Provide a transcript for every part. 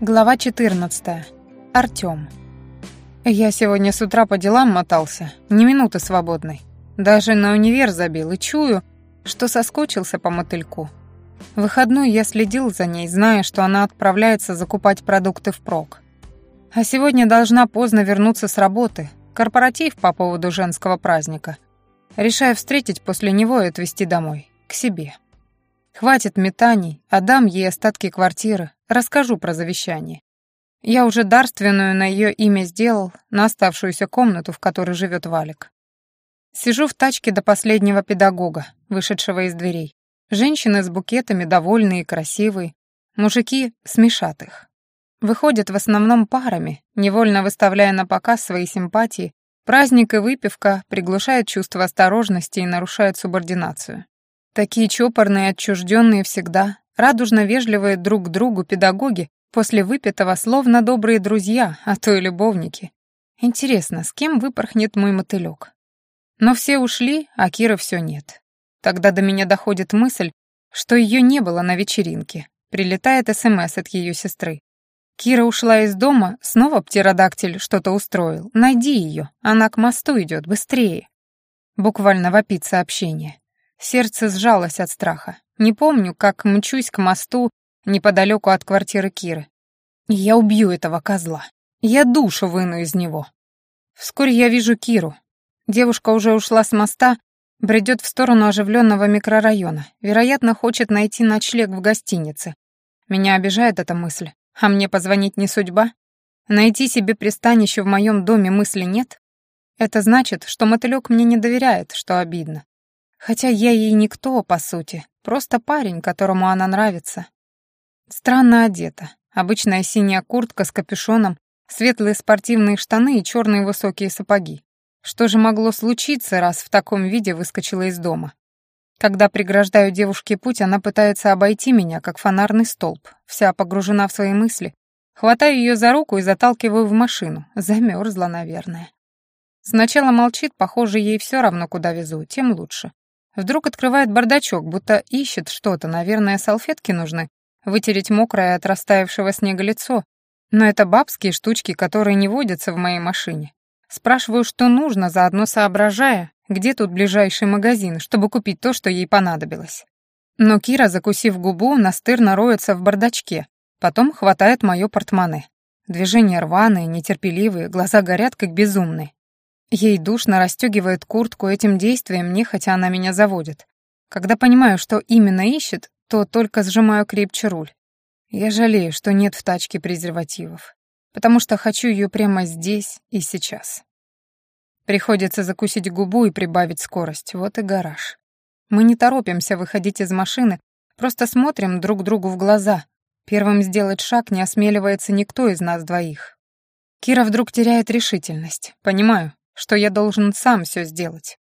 Глава 14. Артём. Я сегодня с утра по делам мотался, ни минуты свободной. Даже на универ забил и чую, что соскучился по мотыльку. В выходной я следил за ней, зная, что она отправляется закупать продукты впрок. А сегодня должна поздно вернуться с работы, корпоратив по поводу женского праздника. Решаю встретить после него и отвезти домой, к себе. Хватит метаний, отдам ей остатки квартиры, расскажу про завещание. Я уже дарственную на ее имя сделал, на оставшуюся комнату, в которой живет Валик. Сижу в тачке до последнего педагога, вышедшего из дверей. Женщины с букетами довольные и красивые, мужики смешат их. Выходят в основном парами, невольно выставляя на показ свои симпатии, праздник и выпивка приглушают чувство осторожности и нарушают субординацию. Такие чопорные, отчужденные всегда, радужно-вежливые друг к другу педагоги после выпитого словно добрые друзья, а то и любовники. Интересно, с кем выпорхнет мой мотылёк? Но все ушли, а Кира все нет. Тогда до меня доходит мысль, что ее не было на вечеринке. Прилетает СМС от ее сестры. Кира ушла из дома, снова птеродактиль что-то устроил. Найди ее, она к мосту идет, быстрее. Буквально вопит сообщение. Сердце сжалось от страха. Не помню, как мчусь к мосту неподалеку от квартиры Киры. Я убью этого козла. Я душу выну из него. Вскоре я вижу Киру. Девушка уже ушла с моста, бредет в сторону оживленного микрорайона. Вероятно, хочет найти ночлег в гостинице. Меня обижает эта мысль. А мне позвонить не судьба? Найти себе пристанище в моем доме мысли нет? Это значит, что мотылек мне не доверяет, что обидно. Хотя я ей никто, по сути, просто парень, которому она нравится. Странно одета. Обычная синяя куртка с капюшоном, светлые спортивные штаны и черные высокие сапоги. Что же могло случиться, раз в таком виде выскочила из дома? Когда преграждаю девушке путь, она пытается обойти меня, как фонарный столб, вся погружена в свои мысли. Хватаю ее за руку и заталкиваю в машину. Замерзла, наверное. Сначала молчит, похоже, ей все равно, куда везу, тем лучше. Вдруг открывает бардачок, будто ищет что-то, наверное, салфетки нужны, вытереть мокрое от растаявшего снега лицо. Но это бабские штучки, которые не водятся в моей машине. Спрашиваю, что нужно, заодно соображая, где тут ближайший магазин, чтобы купить то, что ей понадобилось. Но Кира, закусив губу, настырно роется в бардачке, потом хватает моё портмоне. Движения рваные, нетерпеливые, глаза горят, как безумные. Ей душно расстегивает куртку этим действием, не хотя она меня заводит. Когда понимаю, что именно ищет, то только сжимаю крепче руль. Я жалею, что нет в тачке презервативов, потому что хочу ее прямо здесь и сейчас. Приходится закусить губу и прибавить скорость, вот и гараж. Мы не торопимся выходить из машины, просто смотрим друг другу в глаза. Первым сделать шаг не осмеливается никто из нас двоих. Кира вдруг теряет решительность. Понимаю, что я должен сам все сделать.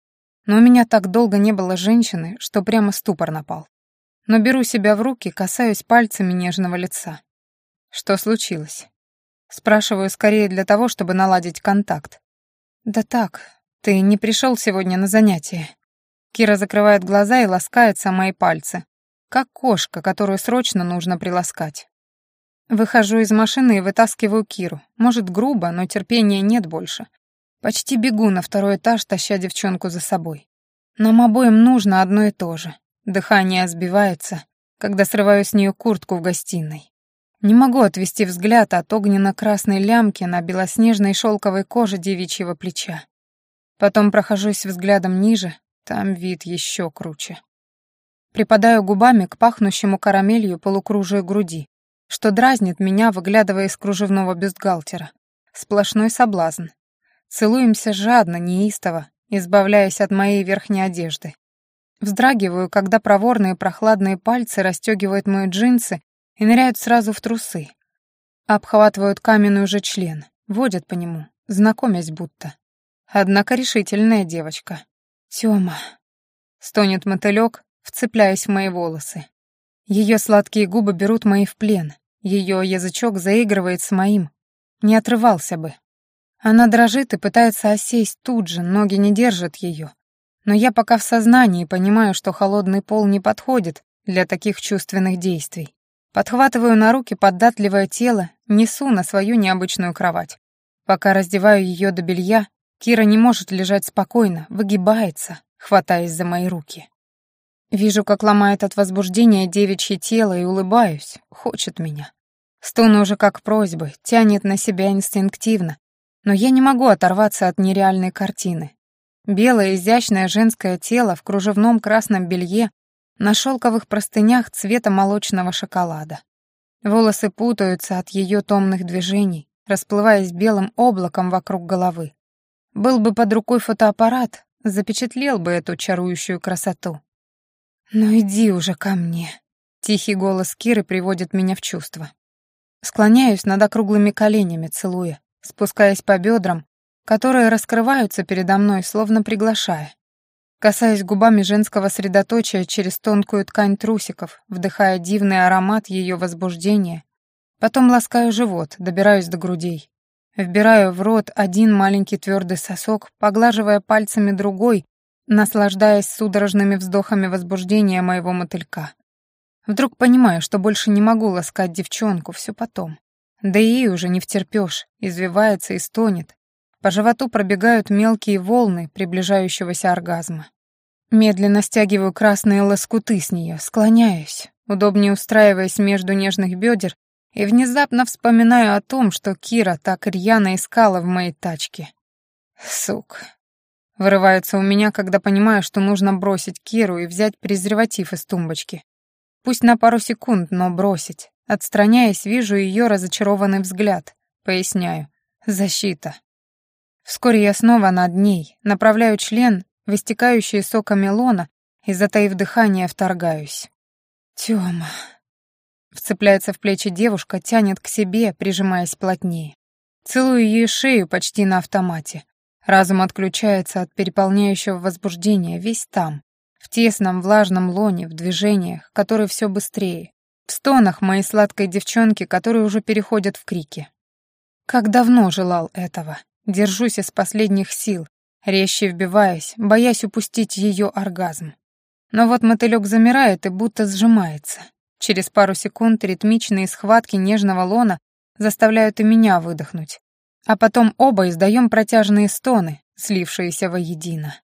Но у меня так долго не было женщины, что прямо ступор напал. Но беру себя в руки, касаюсь пальцами нежного лица. Что случилось? Спрашиваю скорее для того, чтобы наладить контакт. Да так, ты не пришел сегодня на занятие. Кира закрывает глаза и ласкается мои пальцы, как кошка, которую срочно нужно приласкать. Выхожу из машины и вытаскиваю Киру. Может, грубо, но терпения нет больше. Почти бегу на второй этаж, таща девчонку за собой. Нам обоим нужно одно и то же. Дыхание сбивается, когда срываю с нее куртку в гостиной. Не могу отвести взгляд от огненно-красной лямки на белоснежной шелковой коже девичьего плеча. Потом прохожусь взглядом ниже, там вид еще круче. Припадаю губами к пахнущему карамелью полукружию груди, что дразнит меня, выглядывая из кружевного бюстгальтера. Сплошной соблазн. Целуемся жадно, неистово, избавляясь от моей верхней одежды. Вздрагиваю, когда проворные прохладные пальцы расстегивают мои джинсы и ныряют сразу в трусы. Обхватывают каменный уже член, водят по нему, знакомясь будто. Однако решительная девочка. «Тёма», — стонет мотылёк, вцепляясь в мои волосы. Ее сладкие губы берут мои в плен, ее язычок заигрывает с моим. Не отрывался бы. Она дрожит и пытается осесть тут же, ноги не держат ее. Но я пока в сознании понимаю, что холодный пол не подходит для таких чувственных действий. Подхватываю на руки податливое тело, несу на свою необычную кровать. Пока раздеваю ее до белья, Кира не может лежать спокойно, выгибается, хватаясь за мои руки. Вижу, как ломает от возбуждения девичье тело и улыбаюсь, хочет меня. Стону уже как просьбы, тянет на себя инстинктивно, но я не могу оторваться от нереальной картины. Белое изящное женское тело в кружевном красном белье на шелковых простынях цвета молочного шоколада. Волосы путаются от ее томных движений, расплываясь белым облаком вокруг головы. Был бы под рукой фотоаппарат, запечатлел бы эту чарующую красоту. «Ну иди уже ко мне», — тихий голос Киры приводит меня в чувство. Склоняюсь над округлыми коленями, целуя, спускаясь по бедрам, которые раскрываются передо мной, словно приглашая. Касаясь губами женского средоточия через тонкую ткань трусиков, вдыхая дивный аромат ее возбуждения, потом ласкаю живот, добираюсь до грудей. Вбираю в рот один маленький твердый сосок, поглаживая пальцами другой, наслаждаясь судорожными вздохами возбуждения моего мотылька. Вдруг понимаю, что больше не могу ласкать девчонку, все потом. Да ей уже не втерпёшь, извивается и стонет, по животу пробегают мелкие волны приближающегося оргазма. Медленно стягиваю красные лоскуты с нее, склоняюсь, удобнее устраиваясь между нежных бедер, и внезапно вспоминаю о том, что Кира так рьяно искала в моей тачке. Сук. Вырывается у меня, когда понимаю, что нужно бросить Киру и взять презерватив из тумбочки. Пусть на пару секунд, но бросить. Отстраняясь, вижу ее разочарованный взгляд. Поясняю. Защита. Вскоре я снова над ней, направляю член в истекающие соками лона и, затаив дыхание, вторгаюсь. Тёма. Вцепляется в плечи девушка, тянет к себе, прижимаясь плотнее. Целую ее шею почти на автомате. Разум отключается от переполняющего возбуждения, весь там, в тесном влажном лоне, в движениях, которые все быстрее, в стонах моей сладкой девчонки, которые уже переходят в крики. Как давно желал этого. Держусь из последних сил, резче вбиваясь, боясь упустить ее оргазм. Но вот мотылек замирает и будто сжимается. Через пару секунд ритмичные схватки нежного лона заставляют и меня выдохнуть. А потом оба издаем протяжные стоны, слившиеся воедино.